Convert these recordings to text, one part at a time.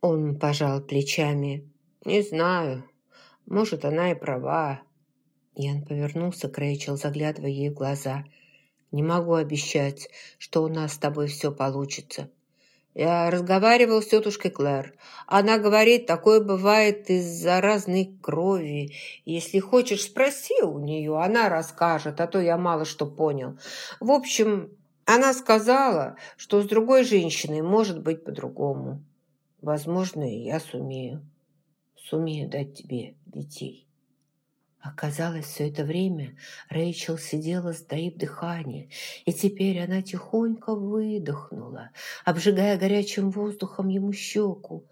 Он пожал плечами. «Не знаю. Может, она и права». Ян повернулся к Рэйчел, заглядывая ей в глаза. «Не могу обещать, что у нас с тобой все получится. Я разговаривал с тетушкой Клэр. Она говорит, такое бывает из-за разной крови. Если хочешь, спроси у нее, она расскажет, а то я мало что понял. В общем, она сказала, что с другой женщиной может быть по-другому. Возможно, я сумею. Сумею дать тебе детей. Оказалось, все это время Рэйчел сидела, сдаив дыхание, и теперь она тихонько выдохнула, обжигая горячим воздухом ему щеку.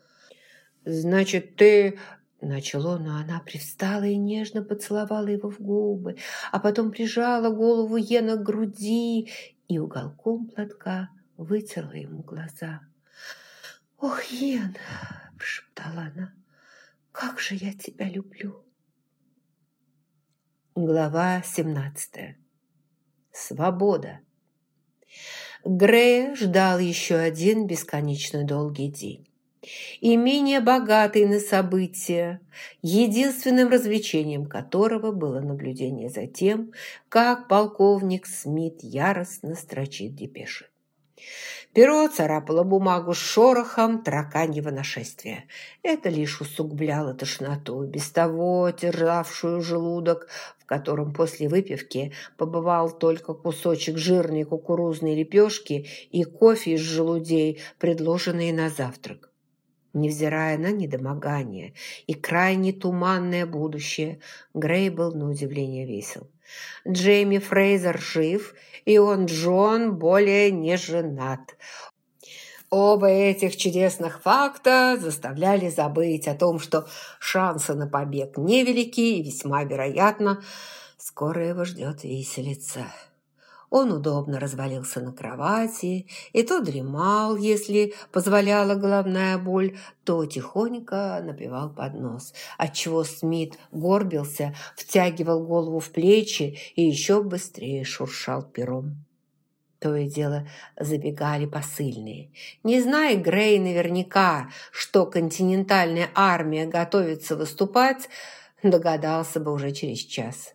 «Значит, ты...» — начал он, но она привстала и нежно поцеловала его в губы, а потом прижала голову Йена к груди и уголком платка вытерла ему глаза. «Ох, Йен!» — прошептала она. «Как же я тебя люблю!» Глава 17. Свобода. Грея ждал еще один бесконечно долгий день. И менее богатый на события, единственным развлечением которого было наблюдение за тем, как полковник Смит яростно строчит депеши. Перо царапало бумагу с шорохом тараканьего нашествия. Это лишь усугубляло тошноту, без того терзавшую желудок, в котором после выпивки побывал только кусочек жирной кукурузной лепешки и кофе из желудей, предложенные на завтрак. Невзирая на недомогание и крайне туманное будущее, Грей был на удивление весел. Джейми Фрейзер жив, и он Джон более не женат. Оба этих чудесных факта заставляли забыть о том, что шансы на побег невелики и весьма вероятно, скоро его ждет виселица. Он удобно развалился на кровати и то дремал, если позволяла головная боль, то тихонько напевал под нос, отчего Смит горбился, втягивал голову в плечи и еще быстрее шуршал пером. То и дело забегали посыльные. Не зная Грей наверняка, что континентальная армия готовится выступать, догадался бы уже через час.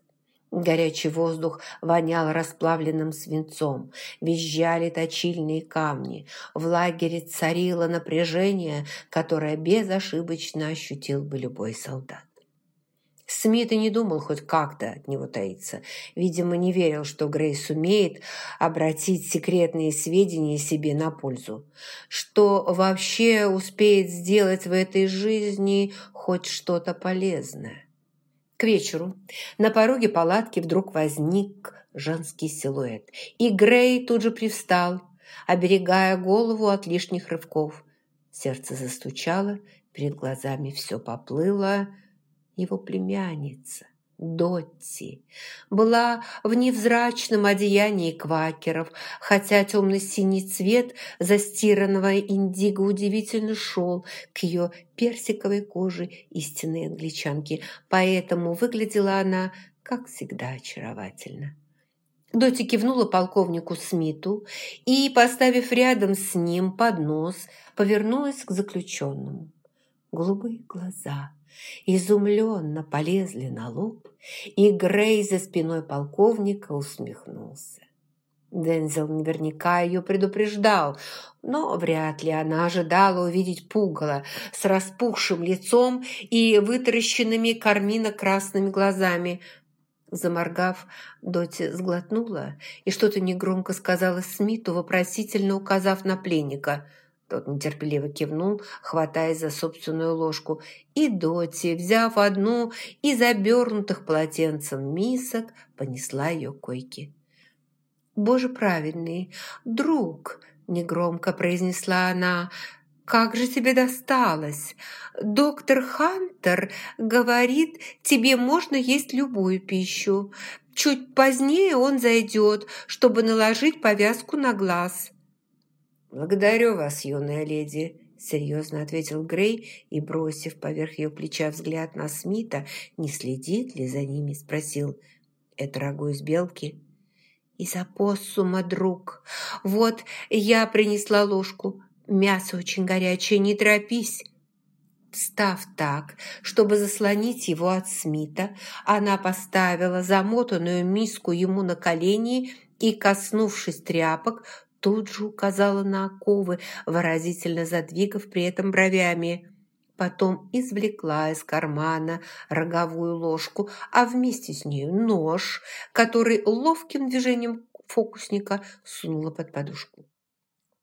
Горячий воздух вонял расплавленным свинцом, визжали точильные камни. В лагере царило напряжение, которое безошибочно ощутил бы любой солдат. Смит и не думал хоть как-то от него таиться. Видимо, не верил, что Грей сумеет обратить секретные сведения себе на пользу. Что вообще успеет сделать в этой жизни хоть что-то полезное. К вечеру на пороге палатки вдруг возник женский силуэт, и Грей тут же привстал, оберегая голову от лишних рывков. Сердце застучало, перед глазами все поплыло. Его племянница. Дотти была в невзрачном одеянии квакеров, хотя темно-синий цвет застиранного индиго удивительно шел к ее персиковой коже истинной англичанки, поэтому выглядела она, как всегда, очаровательно. Дотти кивнула полковнику Смиту и, поставив рядом с ним поднос, повернулась к заключенному. Голубые глаза – изумленно полезли на лоб, и Грей за спиной полковника усмехнулся. Дензел наверняка ее предупреждал, но вряд ли она ожидала увидеть пугало с распухшим лицом и вытаращенными кармино-красными глазами. Заморгав, Доти сглотнула и что-то негромко сказала Смиту, вопросительно указав на пленника – тот нетерпеливо кивнул, хватаясь за собственную ложку, и Доти, взяв одну из обернутых полотенцем мисок, понесла ее к койке. «Боже праведный, друг!» – негромко произнесла она. «Как же тебе досталось? Доктор Хантер говорит, тебе можно есть любую пищу. Чуть позднее он зайдет, чтобы наложить повязку на глаз». «Благодарю вас, юная леди», – серьезно ответил Грей и, бросив поверх ее плеча взгляд на Смита, не следит ли за ними, спросил, «Это рагу из белки?» «Из опоссума, друг. Вот я принесла ложку. Мясо очень горячее, не торопись». Встав так, чтобы заслонить его от Смита, она поставила замотанную миску ему на колени и, коснувшись тряпок, тут же указала на оковы, выразительно задвигав при этом бровями. Потом извлекла из кармана роговую ложку, а вместе с нею нож, который ловким движением фокусника сунула под подушку.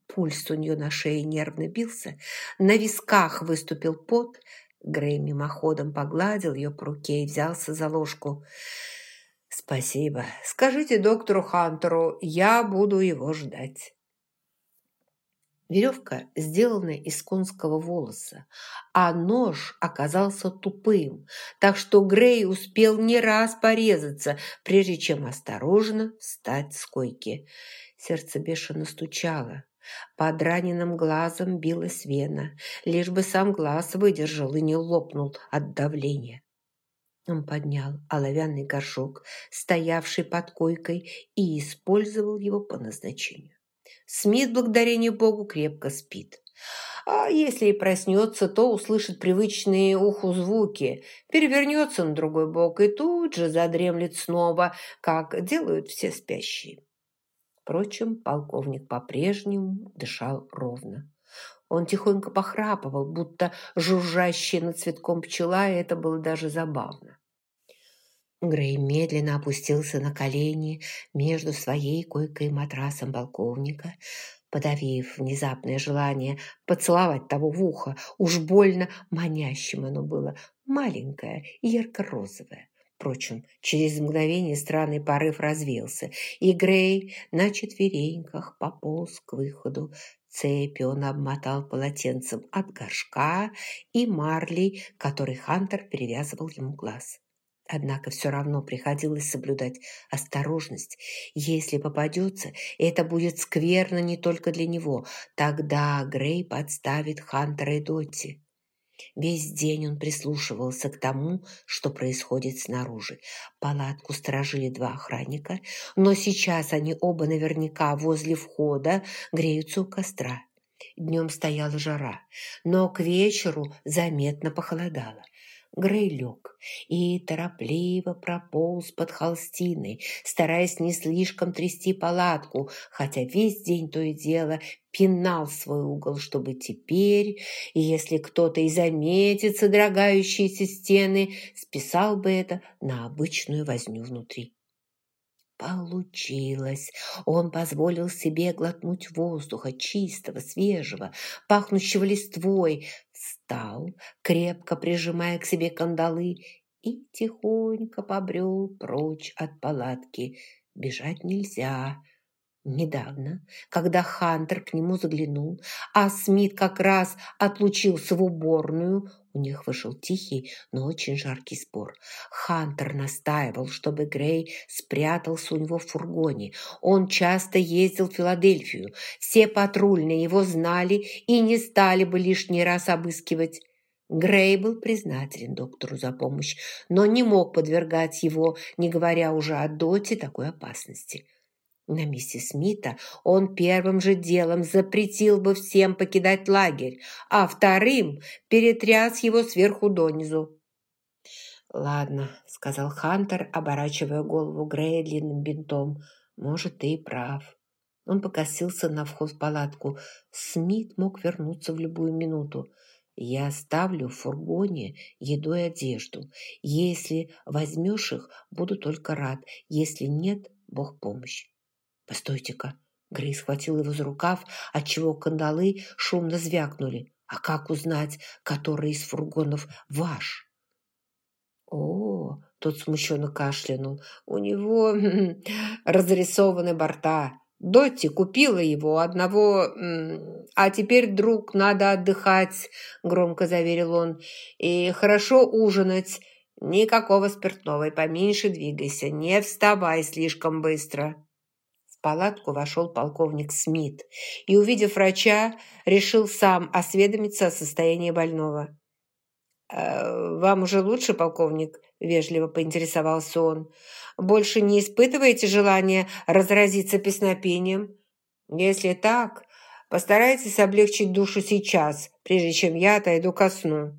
Пульс у нее на шее нервно бился, на висках выступил пот. Грей мимоходом погладил ее по руке и взялся за ложку. «Спасибо. Скажите доктору Хантеру, я буду его ждать». Веревка сделана из конского волоса, а нож оказался тупым, так что Грей успел не раз порезаться, прежде чем осторожно встать с койки. Сердце бешено стучало. Под раненым глазом билась вена, лишь бы сам глаз выдержал и не лопнул от давления. Он поднял оловянный горшок, стоявший под койкой, и использовал его по назначению. Смит, благодарение Богу, крепко спит. А если и проснется, то услышит привычные уху звуки, перевернется на другой бок и тут же задремлет снова, как делают все спящие. Впрочем, полковник по-прежнему дышал ровно. Он тихонько похрапывал, будто жужжащая над цветком пчела, и это было даже забавно. Грей медленно опустился на колени между своей койкой и матрасом полковника, подавив внезапное желание поцеловать того в ухо. Уж больно манящим оно было, маленькое ярко-розовое. Впрочем, через мгновение странный порыв развеялся, и Грей на четвереньках пополз к выходу. Цепи он обмотал полотенцем от горшка и марлей, который Хантер перевязывал ему глаз. Однако все равно приходилось соблюдать осторожность. Если попадется, это будет скверно не только для него. Тогда Грей подставит Хантера и Дотти. Весь день он прислушивался к тому, что происходит снаружи. Палатку сторожили два охранника, но сейчас они оба наверняка возле входа греются у костра. Днем стояла жара, но к вечеру заметно похолодало. Грей лег и торопливо прополз под холстиной, стараясь не слишком трясти палатку, хотя весь день то и дело пинал свой угол, чтобы теперь, если кто-то и заметит содрогающиеся стены, списал бы это на обычную возню внутри. Получилось. Он позволил себе глотнуть воздуха, чистого, свежего, пахнущего листвой. Встал, крепко прижимая к себе кандалы, и тихонько побрел прочь от палатки. Бежать нельзя. Недавно, когда Хантер к нему заглянул, а Смит как раз отлучился в уборную, у них вышел тихий, но очень жаркий спор. Хантер настаивал, чтобы Грей спрятался у него в фургоне. Он часто ездил в Филадельфию. Все патрульные его знали и не стали бы лишний раз обыскивать. Грей был признателен доктору за помощь, но не мог подвергать его, не говоря уже о Доте, такой опасности. На миссис Смита он первым же делом запретил бы всем покидать лагерь, а вторым перетряс его сверху донизу. «Ладно», — сказал Хантер, оборачивая голову Грея длинным бинтом. «Может, ты и прав». Он покосился на вход в палатку. Смит мог вернуться в любую минуту. «Я оставлю в фургоне еду и одежду. Если возьмешь их, буду только рад. Если нет, Бог помощь». «Постойте-ка!» Грей схватил его за рукав, отчего кандалы шумно звякнули. «А как узнать, который из фургонов ваш?» «О!» – тот смущенно кашлянул. «У него разрисованы борта. Дотти купила его одного, а теперь, друг, надо отдыхать», – громко заверил он. «И хорошо ужинать. Никакого спиртного и поменьше двигайся. Не вставай слишком быстро» палатку вошел полковник Смит и, увидев врача, решил сам осведомиться о состоянии больного. «Э, «Вам уже лучше, полковник?» – вежливо поинтересовался он. «Больше не испытываете желания разразиться песнопением? Если так, постарайтесь облегчить душу сейчас, прежде чем я отойду ко сну».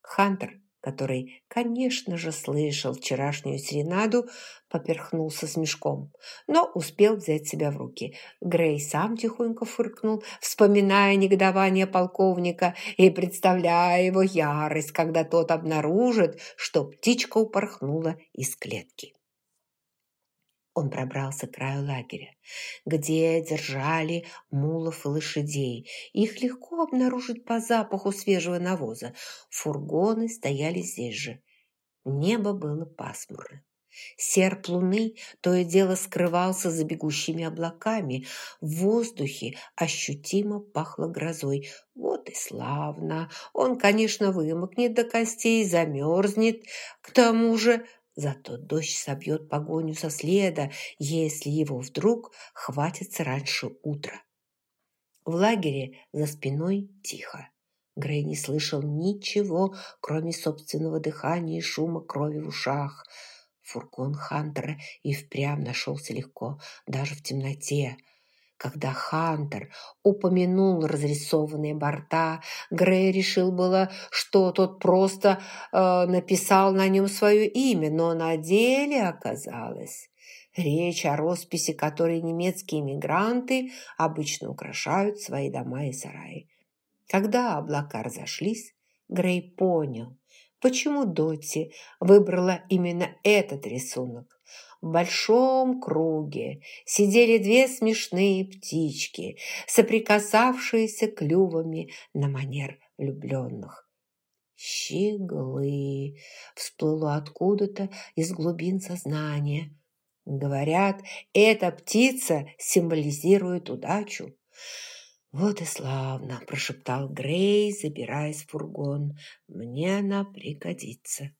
Хантер который, конечно же, слышал вчерашнюю серенаду, поперхнулся с мешком, но успел взять себя в руки. Грей сам тихонько фыркнул, вспоминая негодование полковника и представляя его ярость, когда тот обнаружит, что птичка упорхнула из клетки. Он пробрался к краю лагеря, где держали мулов и лошадей. Их легко обнаружить по запаху свежего навоза. Фургоны стояли здесь же. Небо было пасмурным. Серп луны то и дело скрывался за бегущими облаками. В воздухе ощутимо пахло грозой. Вот и славно. Он, конечно, вымокнет до костей, замерзнет. К тому же Зато дождь собьет погоню со следа, если его вдруг хватится раньше утра. В лагере за спиной тихо. Грей не слышал ничего, кроме собственного дыхания и шума крови в ушах. Фургон Хантера и впрямь нашелся легко, даже в темноте – когда Хантер упомянул разрисованные борта, Грей решил было, что тот просто э, написал на нем свое имя, но на деле оказалось речь о росписи, которой немецкие мигранты обычно украшают свои дома и сараи. Когда облака разошлись, Грей понял, почему Дотти выбрала именно этот рисунок. В большом круге сидели две смешные птички, соприкасавшиеся клювами на манер влюбленных. «Щеглы!» всплыло откуда-то из глубин сознания. Говорят, эта птица символизирует удачу. «Вот и славно!» – прошептал Грей, забираясь в фургон. «Мне она пригодится».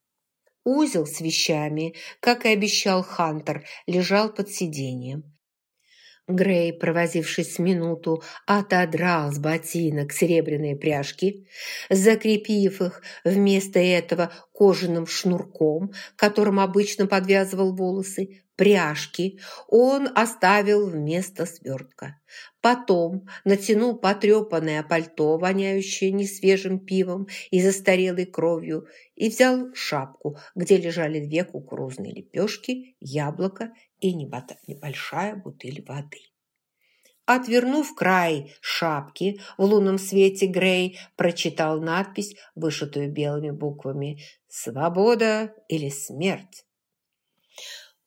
Узел с вещами, как и обещал Хантер, лежал под сиденьем. Грей, провозившись минуту, отодрал с ботинок серебряные пряжки, закрепив их вместо этого кожаным шнурком, которым обычно подвязывал волосы, пряжки он оставил вместо свертка. Потом натянул потрепанное пальто, воняющее несвежим пивом и застарелой кровью, и взял шапку, где лежали две кукурузные лепешки, яблоко и небольшая бутыль воды. Отвернув край шапки, в лунном свете Грей прочитал надпись, вышитую белыми буквами «Свобода или смерть».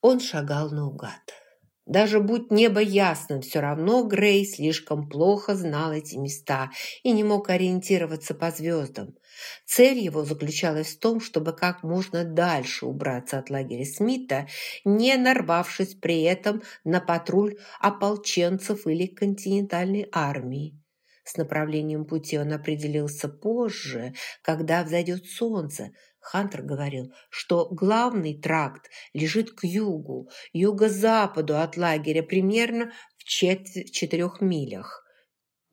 Он шагал наугад. Даже будь небо ясным, все равно Грей слишком плохо знал эти места и не мог ориентироваться по звездам. Цель его заключалась в том, чтобы как можно дальше убраться от лагеря Смита, не нарвавшись при этом на патруль ополченцев или континентальной армии. С направлением пути он определился позже, когда взойдет солнце, Хантер говорил, что главный тракт лежит к югу, юго-западу от лагеря, примерно в четырех милях.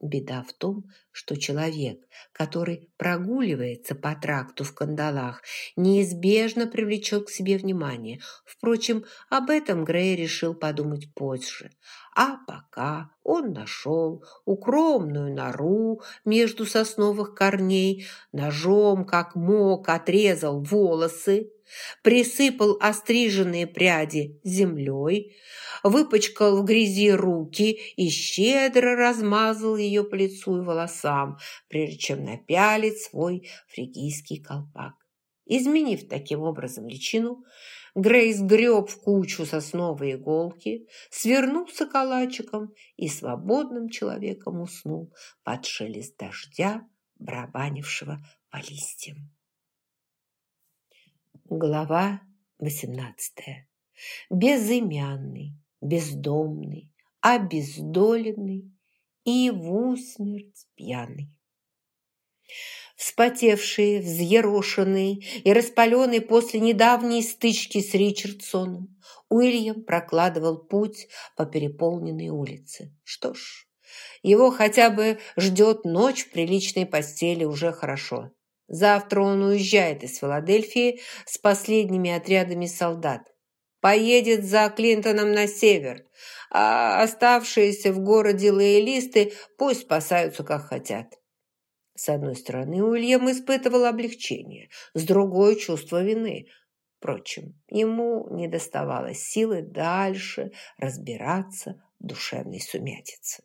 Беда в том, что человек, который прогуливается по тракту в кандалах, неизбежно привлечет к себе внимание. Впрочем, об этом Грей решил подумать позже. А пока он нашел укромную нору между сосновых корней, ножом, как мог, отрезал волосы, присыпал остриженные пряди землей, выпачкал в грязи руки и щедро размазал ее по лицу и волосам, прежде чем напялить свой фригийский колпак. Изменив таким образом личину, Грейс греб в кучу сосновой иголки, свернулся калачиком и свободным человеком уснул под шелест дождя, барабанившего по листьям. Глава восемнадцатая. Безымянный, бездомный, обездоленный и в усмерть пьяный. Вспотевший, взъерошенный и распаленный после недавней стычки с Ричардсоном, Уильям прокладывал путь по переполненной улице. Что ж, его хотя бы ждет ночь в приличной постели уже хорошо. Завтра он уезжает из Филадельфии с последними отрядами солдат. Поедет за Клинтоном на север, а оставшиеся в городе лоялисты пусть спасаются как хотят. С одной стороны, Уильям испытывал облегчение, с другой – чувство вины. Впрочем, ему не доставалось силы дальше разбираться в душевной сумятице.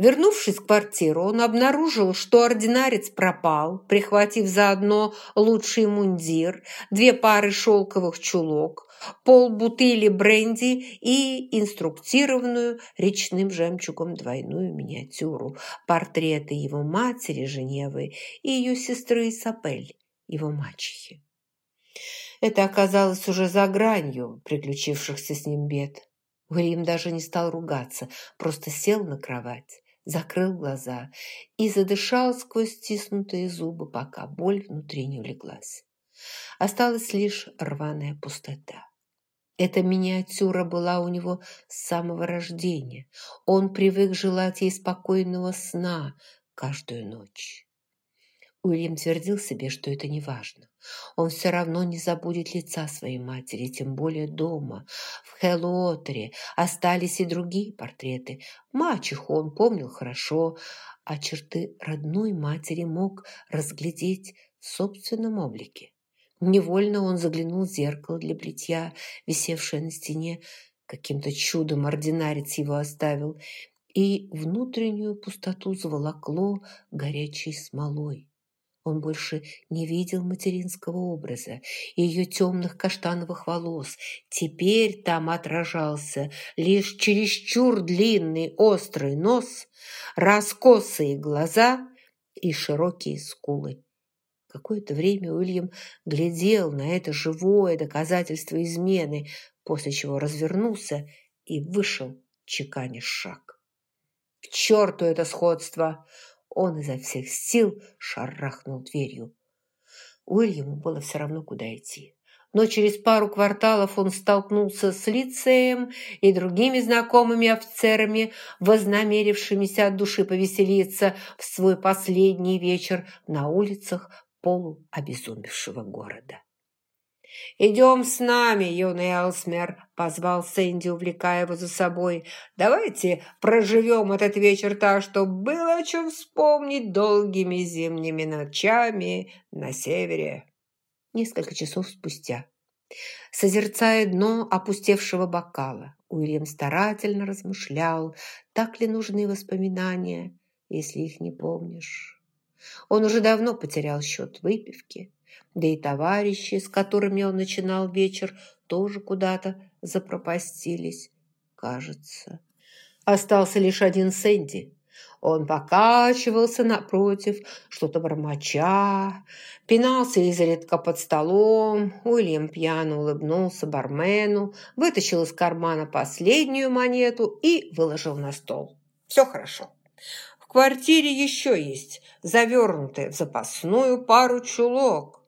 Вернувшись в квартиру, он обнаружил, что ординарец пропал, прихватив заодно лучший мундир, две пары шелковых чулок, пол бутыли бренди и инструктированную речным жемчугом двойную миниатюру, портреты его матери Женевы и ее сестры Исапель, его мачехи. Это оказалось уже за гранью приключившихся с ним бед. Уильям даже не стал ругаться, просто сел на кровать, закрыл глаза и задышал сквозь стиснутые зубы, пока боль внутри не улеглась. Осталась лишь рваная пустота. Эта миниатюра была у него с самого рождения. Он привык желать ей спокойного сна каждую ночь. Уильям твердил себе, что это не важно. Он все равно не забудет лица своей матери, тем более дома. В Хэллоуотере остались и другие портреты. Мачеху он помнил хорошо, а черты родной матери мог разглядеть в собственном облике. Невольно он заглянул в зеркало для бритья, висевшее на стене. Каким-то чудом ординарец его оставил, и внутреннюю пустоту заволокло горячей смолой. Он больше не видел материнского образа, ее темных каштановых волос. Теперь там отражался лишь чересчур длинный острый нос, раскосые глаза и широкие скулы. Какое-то время Уильям глядел на это живое доказательство измены, после чего развернулся и вышел, чеканя шаг. «К черту это сходство!» Он изо всех сил шарахнул дверью. Уильяму было все равно, куда идти. Но через пару кварталов он столкнулся с лицеем и другими знакомыми офицерами, вознамерившимися от души повеселиться в свой последний вечер на улицах полуобезумевшего города. «Идем с нами, юный Элсмер», – позвал Сэнди, увлекая его за собой. «Давайте проживем этот вечер так, чтобы было о чем вспомнить долгими зимними ночами на севере». Несколько часов спустя, созерцая дно опустевшего бокала, Уильям старательно размышлял, так ли нужны воспоминания, если их не помнишь. Он уже давно потерял счет выпивки да и товарищи, с которыми он начинал вечер, тоже куда-то запропастились, кажется. Остался лишь один Сэнди. Он покачивался напротив, что-то бормоча, пинался изредка под столом. Уильям пьяно улыбнулся бармену, вытащил из кармана последнюю монету и выложил на стол. «Все хорошо. В квартире еще есть завернутые в запасную пару чулок.